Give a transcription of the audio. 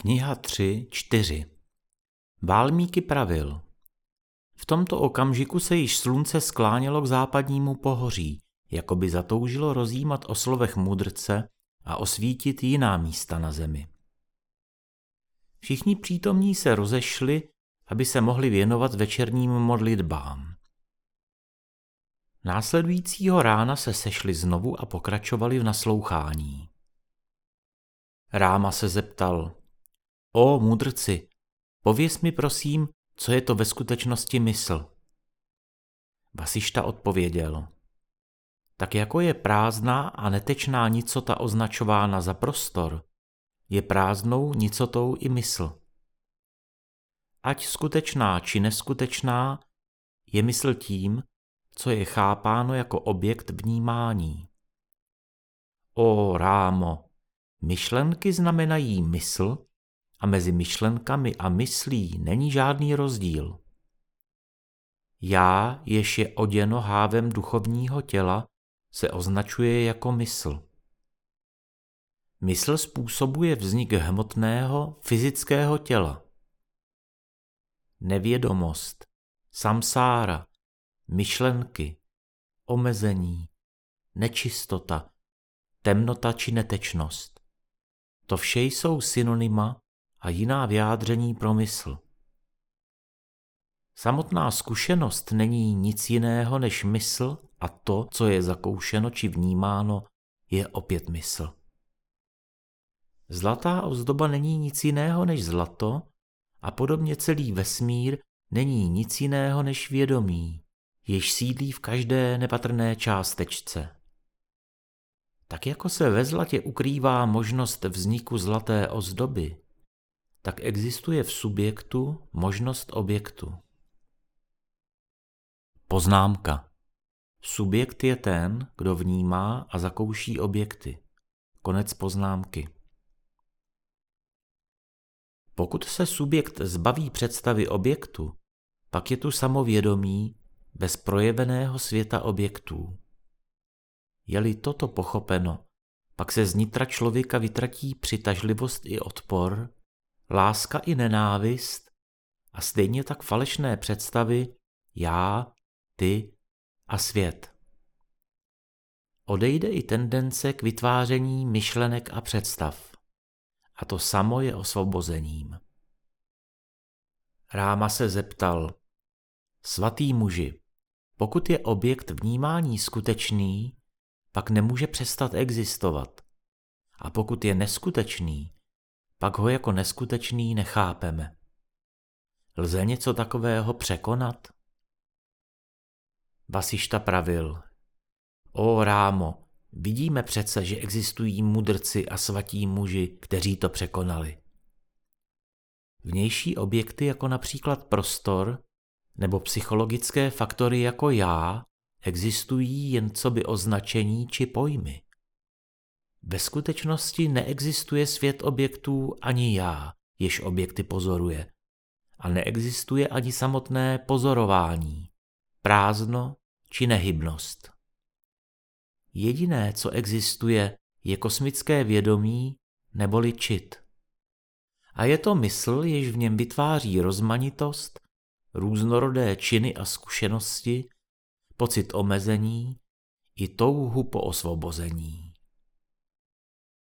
Kniha 3, 4 Válmíky pravil. V tomto okamžiku se již slunce sklánělo k západnímu pohoří, jako by zatoužilo rozjímat o slovech mudrce a osvítit jiná místa na zemi. Všichni přítomní se rozešli, aby se mohli věnovat večerním modlitbám. Následujícího rána se sešli znovu a pokračovali v naslouchání. Ráma se zeptal, O mudrci, pověz mi prosím, co je to ve skutečnosti mysl. Vasišta odpověděl, tak jako je prázdná a netečná nicota označována za prostor, je prázdnou nicotou i mysl. Ať skutečná či neskutečná, je mysl tím, co je chápáno jako objekt vnímání. O rámo, myšlenky znamenají mysl a mezi myšlenkami a myslí není žádný rozdíl. Já, jež je oděno hávem duchovního těla, se označuje jako mysl. Mysl způsobuje vznik hmotného fyzického těla. Nevědomost, samsára, myšlenky, omezení, nečistota, temnota či netečnost. To vše jsou synonyma a jiná vyjádření pro mysl. Samotná zkušenost není nic jiného než mysl a to, co je zakoušeno či vnímáno, je opět mysl. Zlatá ozdoba není nic jiného než zlato a podobně celý vesmír není nic jiného než vědomí, jež sídlí v každé nepatrné částečce. Tak jako se ve zlatě ukrývá možnost vzniku zlaté ozdoby, tak existuje v subjektu možnost objektu. Poznámka. Subjekt je ten, kdo vnímá a zakouší objekty. Konec poznámky. Pokud se subjekt zbaví představy objektu, pak je tu samovědomí bez projeveného světa objektů. Je-li toto pochopeno, pak se z nitra člověka vytratí přitažlivost i odpor, láska i nenávist a stejně tak falešné představy já, ty a svět. Odejde i tendence k vytváření myšlenek a představ. A to samo je osvobozením. Ráma se zeptal, svatý muži, pokud je objekt vnímání skutečný, pak nemůže přestat existovat. A pokud je neskutečný, pak ho jako neskutečný nechápeme. Lze něco takového překonat? Vasišta pravil. O Rámo, vidíme přece, že existují mudrci a svatí muži, kteří to překonali. Vnější objekty jako například prostor nebo psychologické faktory jako já existují jen co by označení či pojmy. Ve skutečnosti neexistuje svět objektů ani já, jež objekty pozoruje. A neexistuje ani samotné pozorování, prázdno či nehybnost. Jediné, co existuje, je kosmické vědomí neboli čit. A je to mysl, jež v něm vytváří rozmanitost, různorodé činy a zkušenosti, pocit omezení i touhu po osvobození.